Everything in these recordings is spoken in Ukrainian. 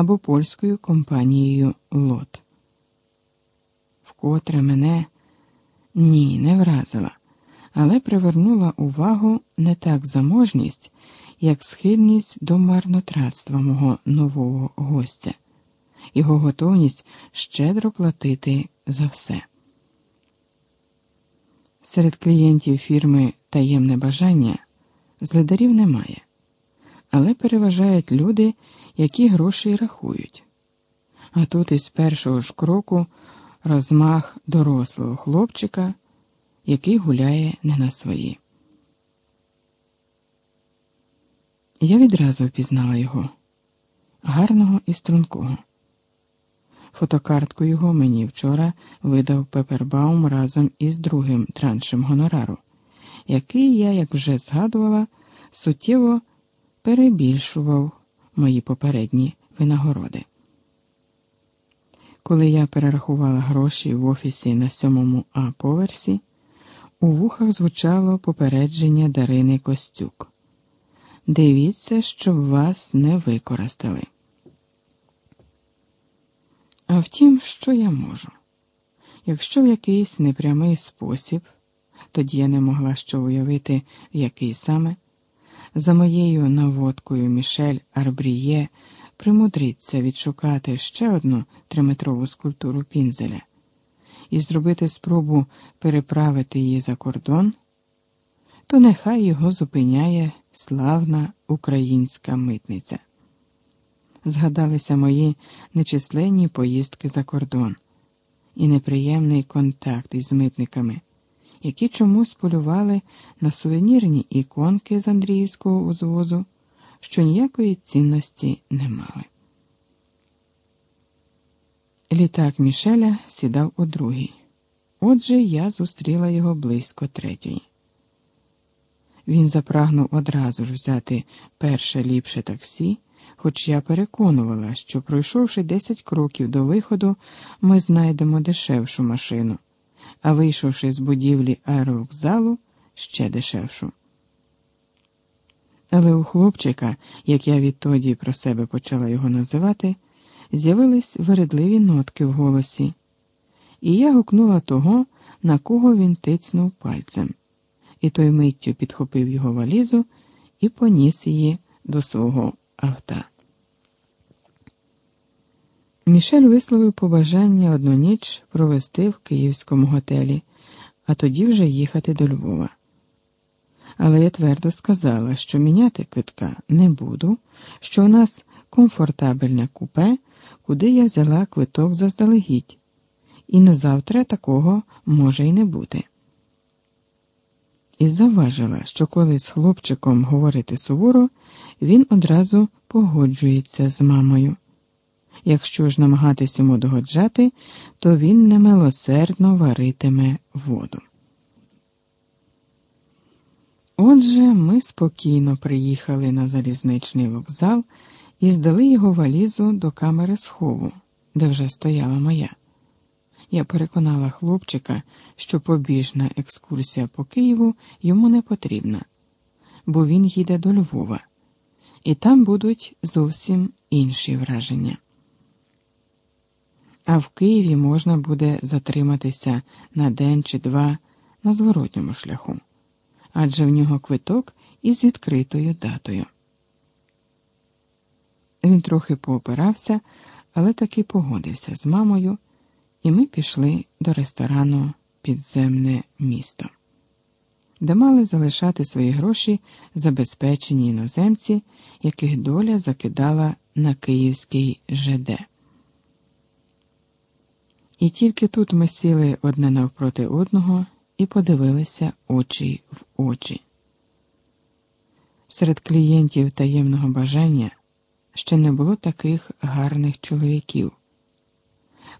або польською компанією Лот. Вкотре мене ні, не вразила, але привернула увагу не так заможність, як схильність до марнотратства мого нового гостя, його готовність щедро платити за все. Серед клієнтів фірми таємне бажання злидарів немає, але переважають люди, які гроші рахують. А тут із першого ж кроку розмах дорослого хлопчика, який гуляє не на свої. Я відразу впізнала його гарного і стрункого. Фотокартку його мені вчора видав Пепербаум разом із другим траншем гонорару, який я, як вже згадувала, суттєво перебільшував мої попередні винагороди. Коли я перерахувала гроші в офісі на сьомому А поверсі, у вухах звучало попередження Дарини Костюк. Дивіться, щоб вас не використали. А втім, що я можу? Якщо в якийсь непрямий спосіб, тоді я не могла що уявити, в який саме, за моєю наводкою Мішель Арбріє примудриться відшукати ще одну триметрову скульптуру пінзеля і зробити спробу переправити її за кордон, то нехай його зупиняє славна українська митниця. Згадалися мої нечисленні поїздки за кордон і неприємний контакт із митниками, які чомусь полювали на сувенірні іконки з Андріївського узвозу, що ніякої цінності не мали. Літак Мішеля сідав у другий. Отже, я зустріла його близько третьої. Він запрагнув одразу ж взяти перше ліпше таксі хоч я переконувала, що, пройшовши 10 кроків до виходу, ми знайдемо дешевшу машину, а вийшовши з будівлі аеровокзалу, ще дешевшу. Але у хлопчика, як я відтоді про себе почала його називати, з'явились вередливі нотки в голосі, і я гукнула того, на кого він тицнув пальцем, і той миттю підхопив його валізу і поніс її до свого авто. Мішель висловив побажання одну ніч провести в київському готелі, а тоді вже їхати до Львова. Але я твердо сказала, що міняти квитка не буду, що у нас комфортабельне купе, куди я взяла квиток заздалегідь, і на завтра такого може й не бути. І завважила, що коли з хлопчиком говорити суворо, він одразу погоджується з мамою. Якщо ж намагатись йому догоджати, то він немилосердно варитиме воду. Отже, ми спокійно приїхали на залізничний вокзал і здали його валізу до камери схову, де вже стояла моя. Я переконала хлопчика, що побіжна екскурсія по Києву йому не потрібна, бо він їде до Львова, і там будуть зовсім інші враження а в Києві можна буде затриматися на день чи два на зворотньому шляху, адже в нього квиток із відкритою датою. Він трохи поопирався, але таки погодився з мамою, і ми пішли до ресторану Підземне місто, де мали залишати свої гроші забезпечені іноземці, яких доля закидала на київський ЖД. І тільки тут ми сіли одне навпроти одного і подивилися очі в очі. Серед клієнтів таємного бажання ще не було таких гарних чоловіків,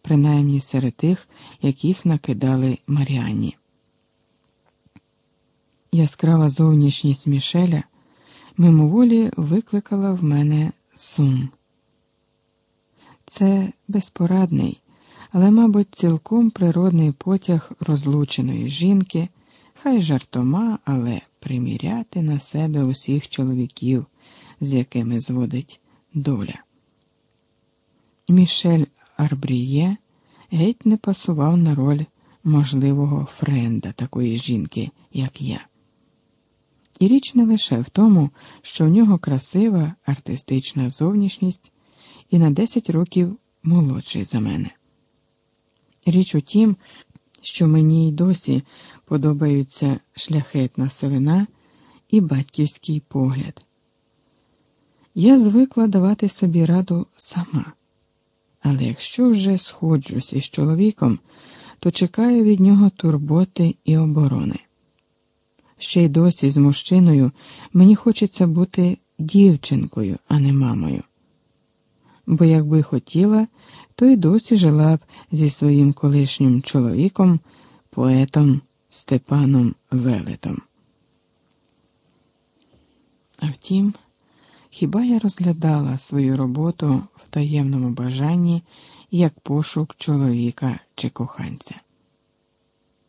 принаймні серед тих, яких накидали Маріані. Яскрава зовнішність Мішеля мимоволі викликала в мене сум. Це безпорадний але, мабуть, цілком природний потяг розлученої жінки, хай жартома, але приміряти на себе усіх чоловіків, з якими зводить доля. Мішель Арбріє геть не пасував на роль можливого френда такої жінки, як я. І річ не лише в тому, що в нього красива артистична зовнішність і на 10 років молодший за мене. Річ у тім, що мені й досі подобаються шляхетна сивина і батьківський погляд. Я звикла давати собі раду сама, але якщо вже сходжусь із чоловіком, то чекаю від нього турботи і оборони. Ще й досі з мужчиною мені хочеться бути дівчинкою, а не мамою. Бо якби хотіла, то й досі жила б зі своїм колишнім чоловіком, поетом Степаном Велетом. А втім, хіба я розглядала свою роботу в таємному бажанні як пошук чоловіка чи коханця?